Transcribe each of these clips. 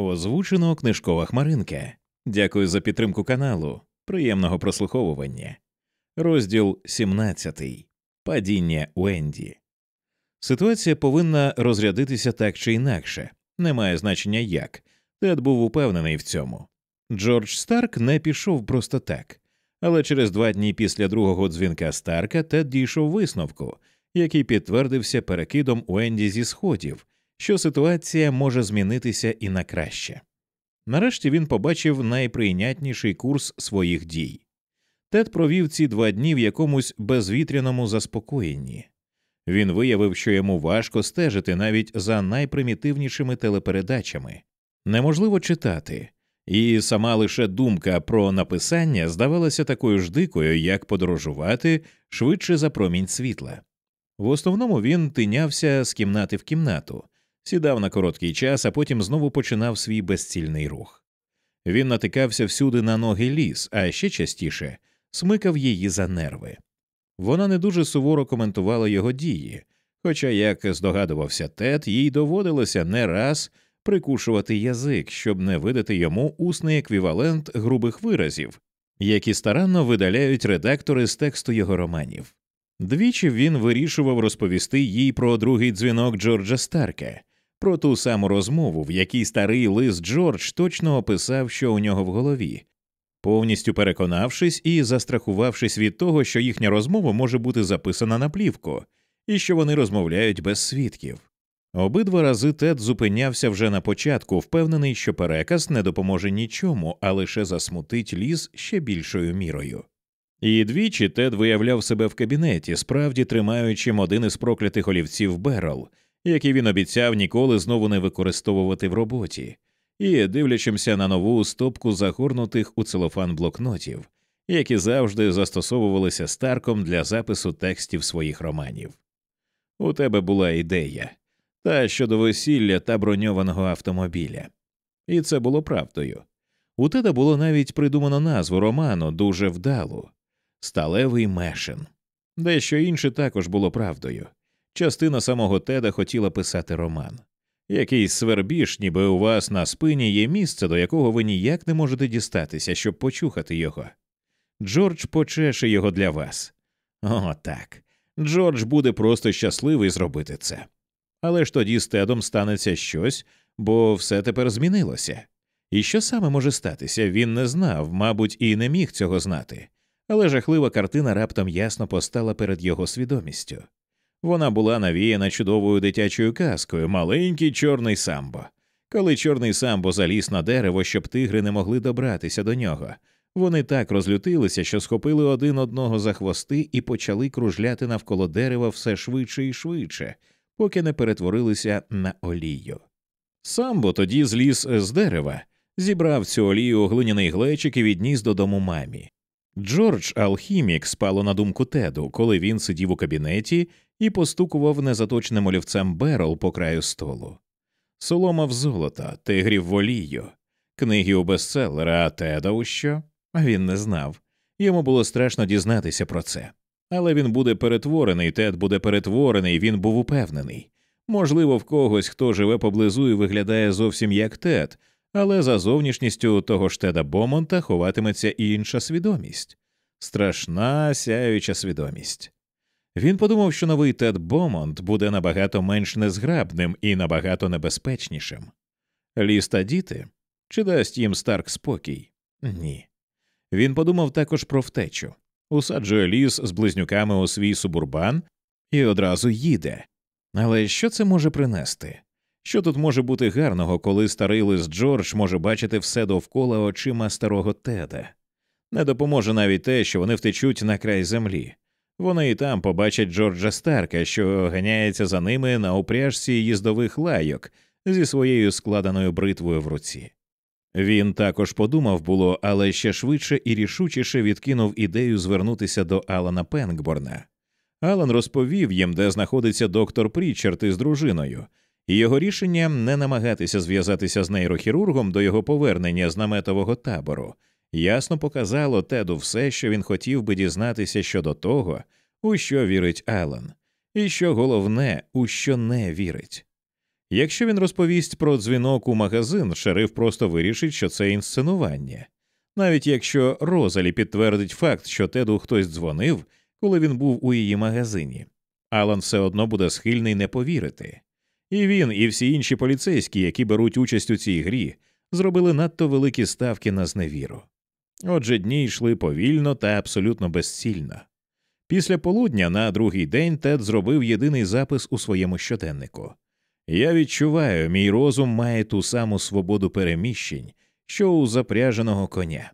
Озвучено книжкова хмаринка. Дякую за підтримку каналу. Приємного прослуховування. Розділ 17. Падіння Уенді. Ситуація повинна розрядитися так чи інакше. Немає значення як. Тед був упевнений в цьому. Джордж Старк не пішов просто так. Але через два дні після другого дзвінка Старка Тед дійшов висновку, який підтвердився перекидом Уенді зі сходів, що ситуація може змінитися і на краще. Нарешті він побачив найприйнятніший курс своїх дій. Тед провів ці два дні в якомусь безвітряному заспокоєнні. Він виявив, що йому важко стежити навіть за найпримітивнішими телепередачами, неможливо читати, і сама лише думка про написання здавалася такою ж дикою, як подорожувати швидше за промінь світла. В основному він тинявся з кімнати в кімнату, сідав на короткий час, а потім знову починав свій безцільний рух. Він натикався всюди на ноги ліс, а ще частіше смикав її за нерви. Вона не дуже суворо коментувала його дії, хоча, як здогадувався Тед, їй доводилося не раз прикушувати язик, щоб не видати йому усний еквівалент грубих виразів, які старанно видаляють редактори з тексту його романів. Двічі він вирішував розповісти їй про другий дзвінок Джорджа Старка, про ту саму розмову, в якій старий лист Джордж точно описав, що у нього в голові, повністю переконавшись і застрахувавшись від того, що їхня розмова може бути записана на плівку, і що вони розмовляють без свідків. Обидва рази Тед зупинявся вже на початку, впевнений, що переказ не допоможе нічому, а лише засмутить ліс ще більшою мірою. І двічі Тед виявляв себе в кабінеті, справді тримаючим один із проклятих олівців Берл, який він обіцяв ніколи знову не використовувати в роботі, і дивлячимся на нову стопку загорнутих у целофан блокнотів, які завжди застосовувалися Старком для запису текстів своїх романів. У тебе була ідея та щодо весілля та броньованого автомобіля. І це було правдою. У Теда було навіть придумано назву роману дуже вдалу Сталевий Мешин. Дещо інше також було правдою. Частина самого Теда хотіла писати роман. Якийсь свербіж, ніби у вас на спині є місце, до якого ви ніяк не можете дістатися, щоб почухати його. Джордж почеше його для вас. О, так. Джордж буде просто щасливий зробити це. Але ж тоді з Тедом станеться щось, бо все тепер змінилося. І що саме може статися, він не знав, мабуть, і не міг цього знати, але жахлива картина раптом ясно постала перед його свідомістю. Вона була навіяна чудовою дитячою казкою маленький чорний самбо. Коли чорний самбо заліз на дерево, щоб тигри не могли добратися до нього, вони так розлютилися, що схопили один одного за хвости і почали кружляти навколо дерева все швидше і швидше, поки не перетворилися на олію. Самбо тоді зліз з дерева, зібрав цю олію у глиняний глечик і відніс додому мамі. Джордж Алхімік спало на думку Теду, коли він сидів у кабінеті і постукував незаточним олівцем Берл по краю столу. Солома в золото, тигрів в олію, книги у бестселера, а Теда у що? Він не знав. Йому було страшно дізнатися про це. Але він буде перетворений, Тед буде перетворений, він був упевнений. Можливо, в когось, хто живе поблизу і виглядає зовсім як Тед, але за зовнішністю того ж Теда Бомонта ховатиметься і інша свідомість страшна сяюча свідомість. Він подумав, що новий Тед Бомонт буде набагато менш незграбним і набагато небезпечнішим. Ліс та діти чи дасть їм Старк спокій? Ні. Він подумав також про втечу усаджує ліс з близнюками у свій субурбан і одразу їде. Але що це може принести? Що тут може бути гарного, коли старий лист Джордж може бачити все довкола очима старого Теда? Не допоможе навіть те, що вони втечуть на край землі. Вони і там побачать Джорджа Старка, що ганяється за ними на упряжці їздових лайок зі своєю складеною бритвою в руці. Він також подумав було, але ще швидше і рішучіше відкинув ідею звернутися до Алана Пенкборна. Алан розповів їм, де знаходиться доктор Прічард із дружиною, і його рішення не намагатися зв'язатися з нейрохірургом до його повернення з наметового табору ясно показало Теду все, що він хотів би дізнатися щодо того, у що вірить Алан, і що головне, у що не вірить. Якщо він розповість про дзвінок у магазин, шериф просто вирішить, що це інсценування. Навіть якщо Розалі підтвердить факт, що Теду хтось дзвонив, коли він був у її магазині, Алан все одно буде схильний не повірити. І він, і всі інші поліцейські, які беруть участь у цій грі, зробили надто великі ставки на зневіру. Отже, дні йшли повільно та абсолютно безцільно. Після полудня на другий день Тед зробив єдиний запис у своєму щоденнику. Я відчуваю, мій розум має ту саму свободу переміщень, що у запряженого коня.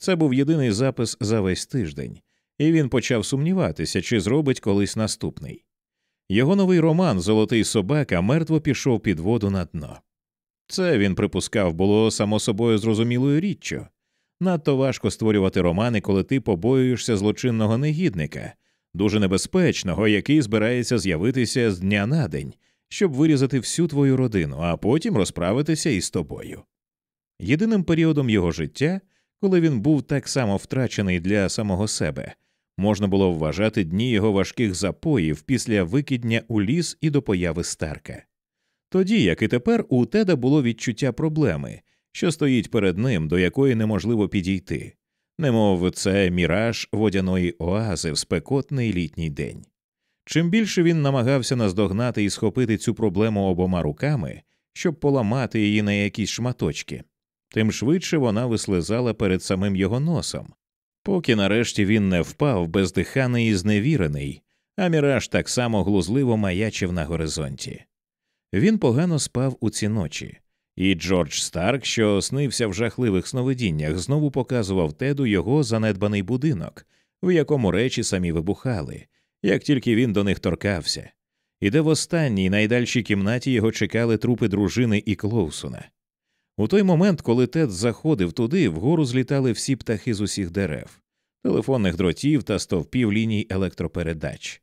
Це був єдиний запис за весь тиждень, і він почав сумніватися, чи зробить колись наступний. Його новий роман Золотий собака мертво пішов під воду на дно. Це він припускав було само собою зрозумілою річчю. Надто важко створювати романи, коли ти побоюєшся злочинного негідника, дуже небезпечного, який збирається з'явитися з дня на день, щоб вирізати всю твою родину, а потім розправитися із тобою. Єдиним періодом його життя, коли він був так само втрачений для самого себе, можна було вважати дні його важких запоїв після викидня у ліс і до появи Старка. Тоді, як і тепер, у Теда було відчуття проблеми, що стоїть перед ним, до якої неможливо підійти, немов це міраж водяної оази в спекотний літній день. Чим більше він намагався наздогнати і схопити цю проблему обома руками, щоб поламати її на якісь шматочки, тим швидше вона вислизала перед самим його носом, поки нарешті він не впав бездиханий і зневірений, а міраж так само глузливо маячив на горизонті. Він погано спав у ці ночі, і Джордж Старк, що снився в жахливих сновидіннях, знову показував теду його занедбаний будинок, в якому речі самі вибухали, як тільки він до них торкався, і де в останній найдальшій кімнаті його чекали трупи дружини і Клоусона. У той момент, коли Тед заходив туди, вгору злітали всі птахи з усіх дерев, телефонних дротів та стовпів ліній електропередач,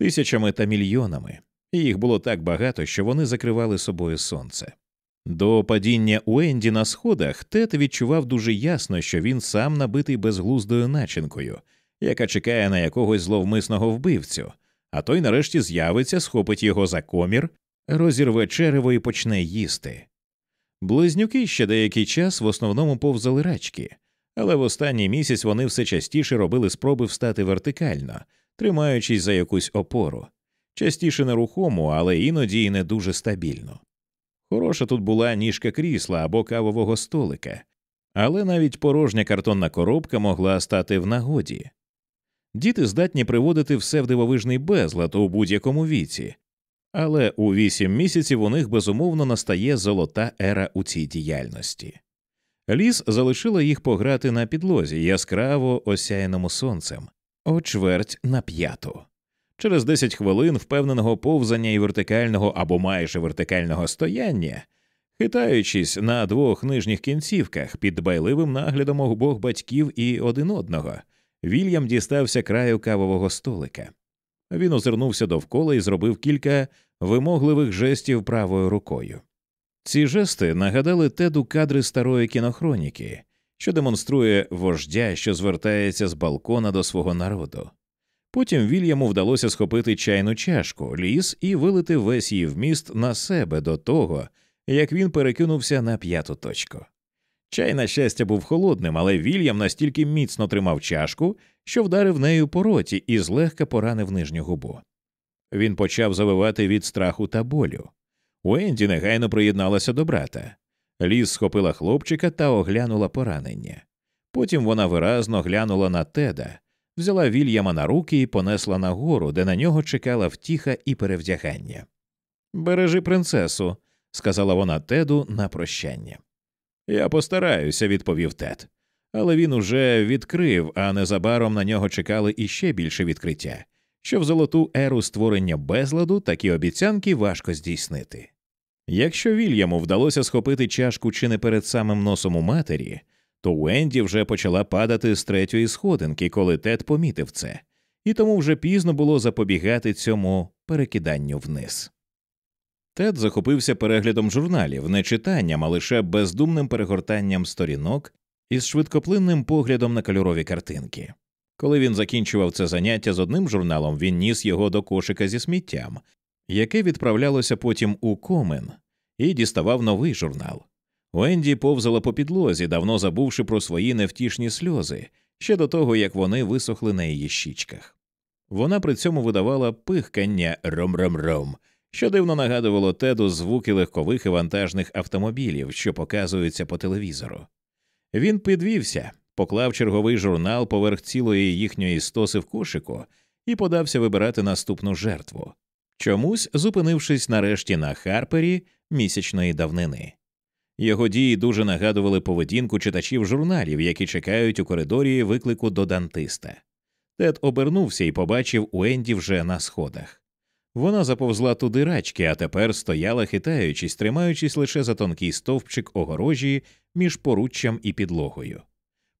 тисячами та мільйонами, і їх було так багато, що вони закривали собою сонце. До падіння Уенді на сходах Тед відчував дуже ясно, що він сам набитий безглуздою начинкою, яка чекає на якогось зловмисного вбивцю, а той нарешті з'явиться, схопить його за комір, розірве черево і почне їсти. Близнюки ще деякий час в основному повзали рачки, але в останній місяць вони все частіше робили спроби встати вертикально, тримаючись за якусь опору, частіше нерухому, але іноді й не дуже стабільно. Хороша тут була ніжка крісла або кавового столика, але навіть порожня картонна коробка могла стати в нагоді. Діти здатні приводити все в дивовижний безлад у будь-якому віці, але у вісім місяців у них безумовно настає золота ера у цій діяльності. Ліс залишила їх пограти на підлозі яскраво осяяному сонцем, о чверть на п'яту. Через 10 хвилин впевненого повзання і вертикального або майже вертикального стояння, хитаючись на двох нижніх кінцівках під дбайливим наглядом обох батьків і один одного, Вільям дістався краю кавового столика. Він озирнувся довкола і зробив кілька вимогливих жестів правою рукою. Ці жести нагадали теду кадри старої кінохроніки, що демонструє вождя, що звертається з балкона до свого народу. Потім Вільяму вдалося схопити чайну чашку, ліс і вилити весь її вміст на себе до того, як він перекинувся на п'яту точку. Чай, на щастя, був холодним, але Вільям настільки міцно тримав чашку, що вдарив нею по роті і злегка поранив нижню губу. Він почав завивати від страху та болю. Уенді негайно приєдналася до брата. Ліс схопила хлопчика та оглянула поранення. Потім вона виразно глянула на теда, взяла Вільяма на руки і понесла нагору, де на нього чекала втіха і перевдягання. Бережи принцесу, сказала вона теду на прощання. Я постараюся, відповів Тед. Але він уже відкрив, а незабаром на нього чекали іще більше відкриття, що в золоту еру створення безладу такі обіцянки важко здійснити. Якщо Вільяму вдалося схопити чашку чи не перед самим носом у матері, то Уенді вже почала падати з третьої сходинки, коли Тед помітив це, і тому вже пізно було запобігати цьому перекиданню вниз. Тед захопився переглядом журналів, не читанням, а лише бездумним перегортанням сторінок із швидкоплинним поглядом на кольорові картинки. Коли він закінчував це заняття з одним журналом, він ніс його до кошика зі сміттям яке відправлялося потім у комен, і діставав новий журнал. Уенді повзала по підлозі, давно забувши про свої невтішні сльози, ще до того як вони висохли на її щічках. Вона при цьому видавала пихкання ром-ром-ром, що дивно нагадувало теду звуки легкових і вантажних автомобілів, що показуються по телевізору. Він підвівся, поклав черговий журнал поверх цілої їхньої стоси в кошику і подався вибирати наступну жертву, чомусь зупинившись нарешті на Харпері місячної давнини. Його дії дуже нагадували поведінку читачів журналів, які чекають у коридорі виклику до дантиста. Тед обернувся і побачив Уенді вже на сходах. Вона заповзла туди рачки, а тепер стояла, хитаючись, тримаючись лише за тонкий стовпчик огорожі між поруччям і підлогою.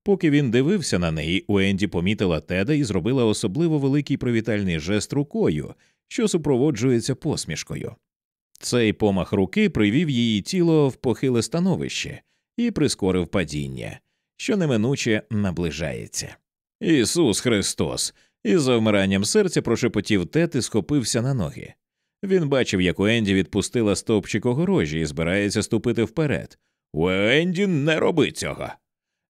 Поки він дивився на неї, Уенді помітила Теда і зробила особливо великий привітальний жест рукою, що супроводжується посмішкою. Цей помах руки привів її тіло в похиле становище і прискорив падіння, що неминуче наближається. Ісус Христос! Із завмиранням серця прошепотів Тед і схопився на ноги. Він бачив, як Уенді відпустила стовпчик огорожі і збирається ступити вперед. Уенді, не роби цього.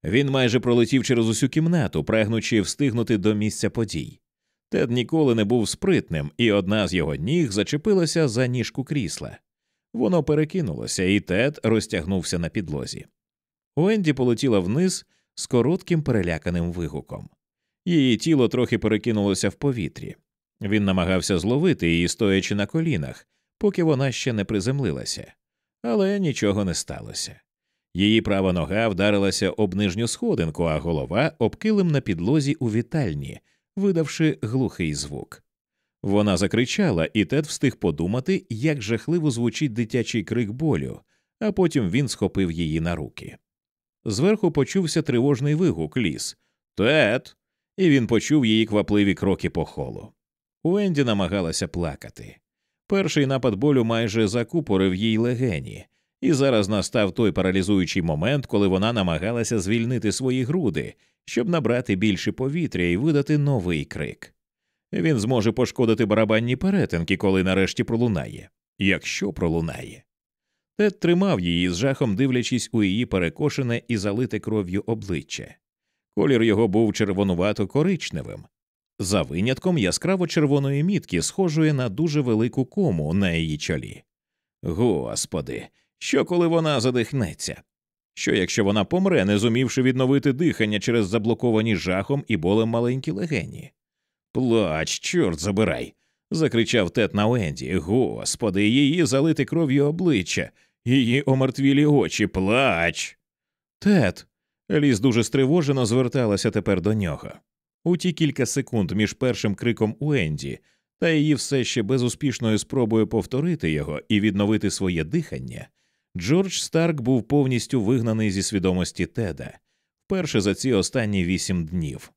Він майже пролетів через усю кімнату, прагнучи встигнути до місця подій. Тед ніколи не був спритним, і одна з його ніг зачепилася за ніжку крісла. Воно перекинулося, і Тед розтягнувся на підлозі. Уенді полетіла вниз з коротким переляканим вигуком. Її тіло трохи перекинулося в повітрі. Він намагався зловити її, стоячи на колінах, поки вона ще не приземлилася, але нічого не сталося. Її права нога вдарилася об нижню сходинку, а голова об килим на підлозі у вітальні, видавши глухий звук. Вона закричала, і Тед встиг подумати, як жахливо звучить дитячий крик болю, а потім він схопив її на руки. Зверху почувся тривожний вигук ліс Тед. І він почув її квапливі кроки по холу. Уенді намагалася плакати. Перший напад болю майже закупорив їй легені, і зараз настав той паралізуючий момент, коли вона намагалася звільнити свої груди, щоб набрати більше повітря і видати новий крик. Він зможе пошкодити барабанні перетинки, коли нарешті пролунає, якщо пролунає. Тед тримав її з жахом, дивлячись у її перекошене і залите кров'ю обличчя. Колір його був червонувато коричневим, за винятком яскраво червоної мітки, схожої на дуже велику кому на її чолі. Господи, що коли вона задихнеться? Що якщо вона помре, не зумівши відновити дихання через заблоковані жахом і болем маленькі легені? Плач, чорт забирай. закричав Тед на Уенді. Господи, її залити кров'ю обличчя, її омертвілі очі, плач. Тед. Ліс дуже стривожено зверталася тепер до нього. У ті кілька секунд між першим криком Уенді та її все ще безуспішною спробою повторити його і відновити своє дихання, Джордж Старк був повністю вигнаний зі свідомості Теда вперше за ці останні вісім днів.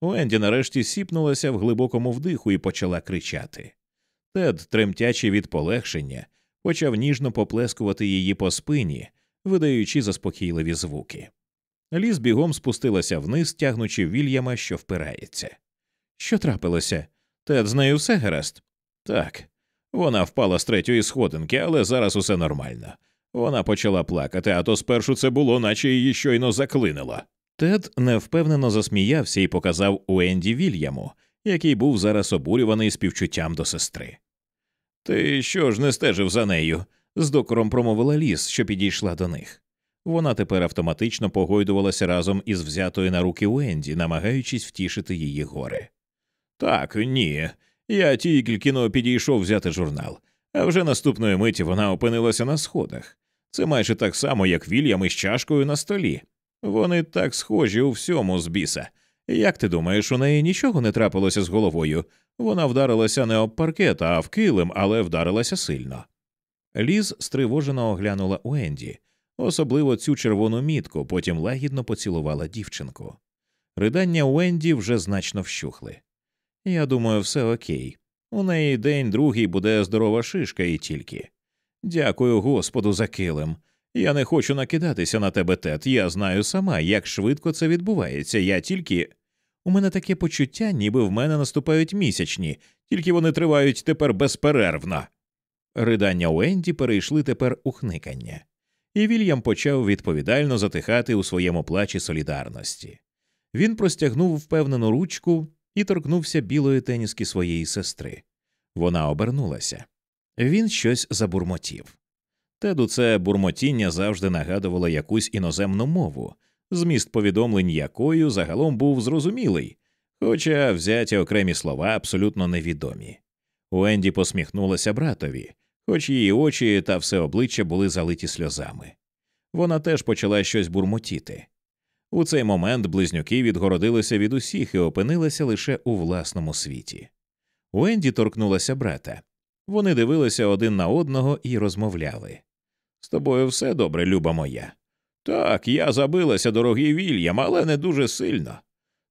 Уенді нарешті сіпнулася в глибокому вдиху і почала кричати. Тед, тремтячи від полегшення, почав ніжно поплескувати її по спині, видаючи заспокійливі звуки. Ліс бігом спустилася вниз, тягнучи Вільяма, що впирається. Що трапилося? Тед з нею все гаразд? Так. Вона впала з третьої сходинки, але зараз усе нормально. Вона почала плакати, а то спершу це було, наче її щойно заклинило. Тед невпевнено засміявся і показав Уенді Вільяму, який був зараз обурюваний співчуттям до сестри. Ти що ж не стежив за нею? з докором промовила ліс, що підійшла до них. Вона тепер автоматично погойдувалася разом із взятою на руки Уенді, намагаючись втішити її горе. Так, ні. Я тільки но підійшов взяти журнал, а вже наступної миті вона опинилася на сходах. Це майже так само, як Вільям із чашкою на столі. Вони так схожі у всьому з біса. Як ти думаєш, у неї нічого не трапилося з головою? Вона вдарилася не об паркет, а в килим, але вдарилася сильно. Ліз стривожено оглянула Уенді, особливо цю червону мітку, потім лагідно поцілувала дівчинку. Ридання Уенді вже значно вщухли. Я думаю, все окей. У неї день другий буде здорова шишка і тільки. Дякую Господу за килим. Я не хочу накидатися на тебе, Тед. Я знаю сама, як швидко це відбувається. Я тільки. У мене таке почуття, ніби в мене наступають місячні, тільки вони тривають тепер безперервно. Ридання Уенді перейшли тепер у хникання, і Вільям почав відповідально затихати у своєму плачі солідарності. Він простягнув впевнену ручку і торкнувся білої теніски своєї сестри. Вона обернулася. Він щось забурмотів. Теду це бурмотіння завжди нагадувало якусь іноземну мову, зміст повідомлень якою загалом був зрозумілий, хоча взяті окремі слова абсолютно невідомі. Уенді посміхнулася братові, хоч її очі та все обличчя були залиті сльозами. Вона теж почала щось бурмотіти. У цей момент близнюки відгородилися від усіх і опинилися лише у власному світі. Уенді торкнулася брата. Вони дивилися один на одного і розмовляли. З тобою все добре, люба моя. Так, я забилася, дорогий Вільям, але не дуже сильно.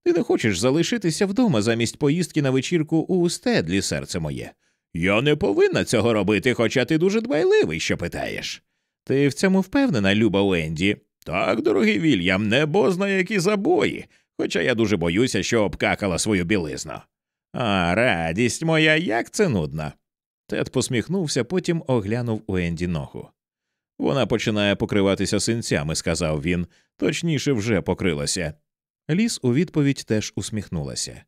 Ти не хочеш залишитися вдома замість поїздки на вечірку у стедлі, серце моє. Я не повинна цього робити, хоча ти дуже дбайливий, що питаєш. Ти в цьому впевнена, люба Уенді? Так, дорогий Вільям, небо зна які забої, хоча я дуже боюся, що обкакала свою білизну. А, радість моя, як це нудно. Тед посміхнувся, потім оглянув Уенді ногу. Вона починає покриватися синцями, сказав він, точніше вже покрилася. Ліс у відповідь теж усміхнулася.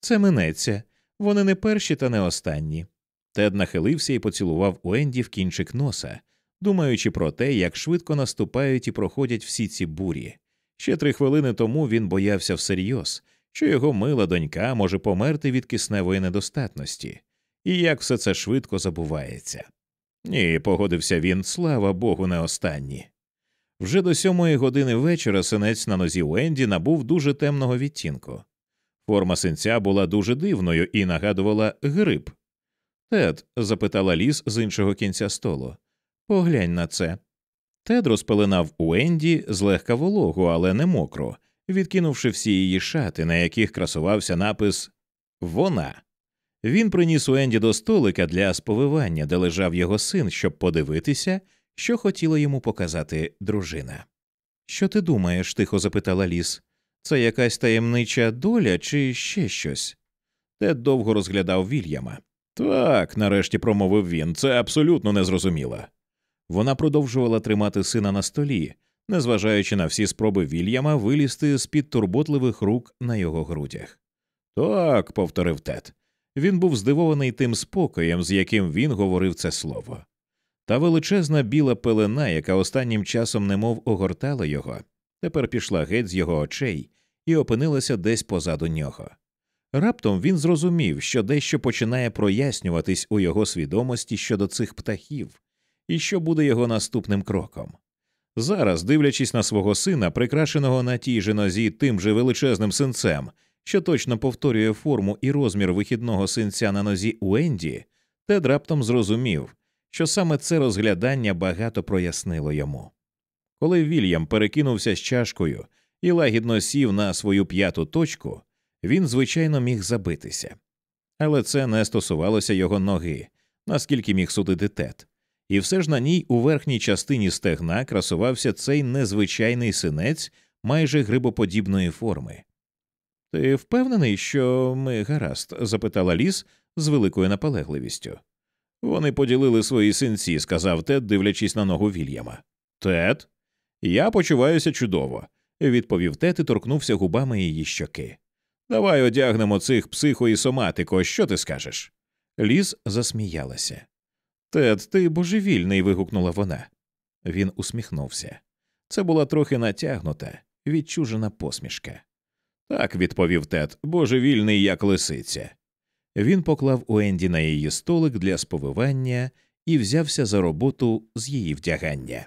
Це минеться, вони не перші та не останні. Тед нахилився і поцілував Уенді в кінчик носа, думаючи про те, як швидко наступають і проходять всі ці бурі. Ще три хвилини тому він боявся всерйоз, що його мила донька може померти від кисневої недостатності, і як все це швидко забувається. Ні, погодився він, слава Богу, не останні. Вже до сьомої години вечора синець на нозі Уенді набув дуже темного відтінку. Форма синця була дуже дивною і нагадувала гриб. Тед, запитала ліс з іншого кінця столу, поглянь на це. Тед розпеленав Уенді злегка вологу, але не мокру, відкинувши всі її шати, на яких красувався напис Вона. Він приніс Уенді до столика для сповивання, де лежав його син, щоб подивитися, що хотіла йому показати дружина. Що ти думаєш? тихо запитала ліс. Це якась таємнича доля чи ще щось? Тед довго розглядав Вільяма. Так, нарешті промовив він, це абсолютно незрозуміло. Вона продовжувала тримати сина на столі, незважаючи на всі спроби Вільяма вилізти з під турботливих рук на його грудях. Так, повторив Тед. Він був здивований тим спокоєм, з яким він говорив це слово. Та величезна біла пелена, яка останнім часом немов огортала його, тепер пішла геть з його очей і опинилася десь позаду нього. Раптом він зрозумів, що дещо починає прояснюватись у його свідомості щодо цих птахів, і що буде його наступним кроком. Зараз, дивлячись на свого сина, прикрашеного на тій же нозі тим же величезним синцем, що точно повторює форму і розмір вихідного синця на нозі Уенді, Тед раптом зрозумів, що саме це розглядання багато прояснило йому. Коли Вільям перекинувся з чашкою і лагідно сів на свою п'яту точку, він, звичайно, міг забитися. Але це не стосувалося його ноги, наскільки міг судити Тед. І все ж на ній у верхній частині стегна красувався цей незвичайний синець майже грибоподібної форми. Ти впевнений, що ми гаразд? запитала ліс з великою наполегливістю. Вони поділили свої синці, сказав Тед, дивлячись на ногу Вільяма. Тед? Я почуваюся чудово, відповів Тед і торкнувся губами її щоки. Давай одягнемо цих психо і соматико, що ти скажеш? Ліс засміялася. Тед, ти божевільний. вигукнула вона. Він усміхнувся. Це була трохи натягнута, відчужена посмішка. Так, відповів Тед, божевільний, як лисиця. Він поклав у Енді на її столик для сповивання і взявся за роботу з її вдягання.